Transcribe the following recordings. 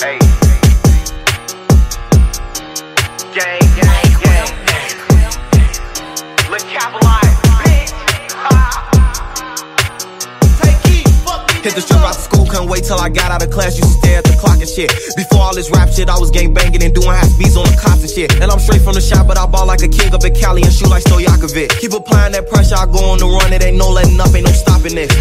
Hey. Gang, gang, gang. Capitalize, bitch. Take fuck. Hit the strip out the school, couldn't wait till I got out of class. Used to stare at the clock and shit. Before all this rap shit, I was gang banging and doing half speeds on the cops and shit. And I'm straight from the shop, but I ball like a king up in Cali and shoot like Stojakovic. Keep applying that pressure, I go on the run. It ain't no letting up, ain't no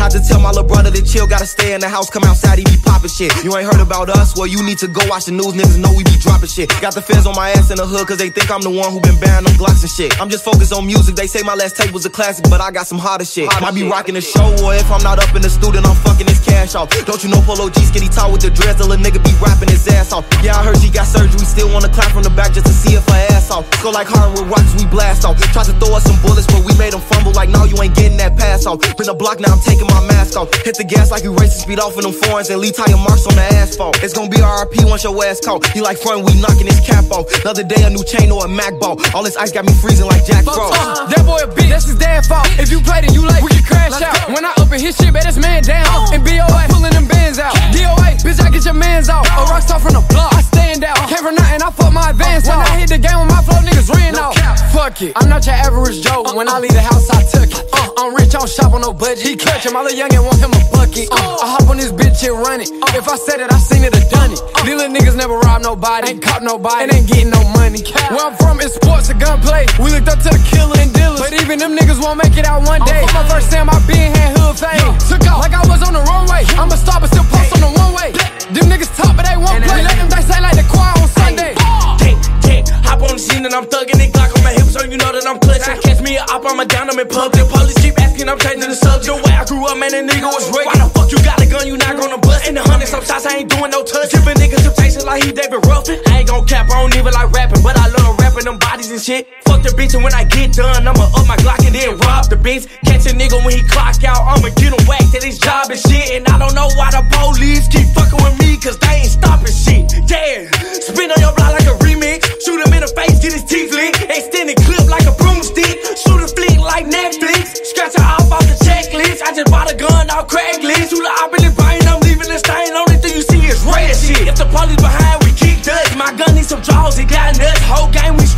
Had to tell my little brother to chill, gotta stay in the house, come outside, he be popping shit. You ain't heard about us? Well, you need to go watch the news, niggas know we be dropping shit. Got the feds on my ass in the hood, cause they think I'm the one who been banning them Glocks and shit. I'm just focused on music, they say my last tape was a classic, but I got some hotter shit. Might be rocking the show, or if I'm not up in the studio, I'm fucking this cash off. Don't you know Polo G skinny tall with the dreads, the little nigga be rapping his ass off. Yeah, I heard she got surgery, still wanna clap from the back just to see if her ass off. Go like hard with rocks, we blast off. Tried to throw us some bullets, but we made them fumble like, no, you ain't getting that pass off. Been the block, now I'm taking my mask off. Hit the gas like you racing speed off in them foreigns and leave tire marks on the asphalt. It's gonna be RRP once your ass caught. He like front, we knocking his cap off. The other day, a new chain or a Mac ball. All this ice got me freezing like Jack Frost. Uh, that boy a bitch, that's his dad fault. If you played it, you like, we can crash out. When I open his shit, bet this man down. And BOA, pulling them bands out. DOA, bitch, I get your mans out. A rock star from the block, nothing, I fuck my advance When I hit the game with my flow, niggas ran out. Fuck it, I'm not your average Joe. When I leave the house, I took it. Uh, I'm rich, I don't shop on no budget. He clutch him, all the youngin' want him a bucket. Uh, I hop on this bitch and run it. If I said it, I seen it, I done it. These little niggas never rob nobody, ain't caught nobody, and ain't getting no money. Where I'm from, it's sports and gunplay. We looked up to the killer and dealers. But even them niggas won't make it out one day. For my first time, I been had hood fame. Took off like I was on the runway. I'm a star, but still post on and I'm thugging it. Glock on my hips, so you know that I'm clutching. Catch me up, I'm a down, I'm in public. Police keep asking, I'm changing the subject. Way I grew up, man, the nigga was raped. Why the fuck you got a gun, you not gonna bust? In the hundred, some shots, I ain't doing no touch. Giving niggas temptation like he David Ruffin. I ain't gon' cap, I don't even like rapping, but I love rapping them bodies and shit. Fuck the bitch, and when I get done, I'ma up my Glock and then rob the bitch. Catch a nigga when he clock out, I'ma get him whacked at his job and shit. And I don't know why the police keep fucking with me, cause police behind, we kicked dust. My gun needs some draws, it got nuts. Whole game we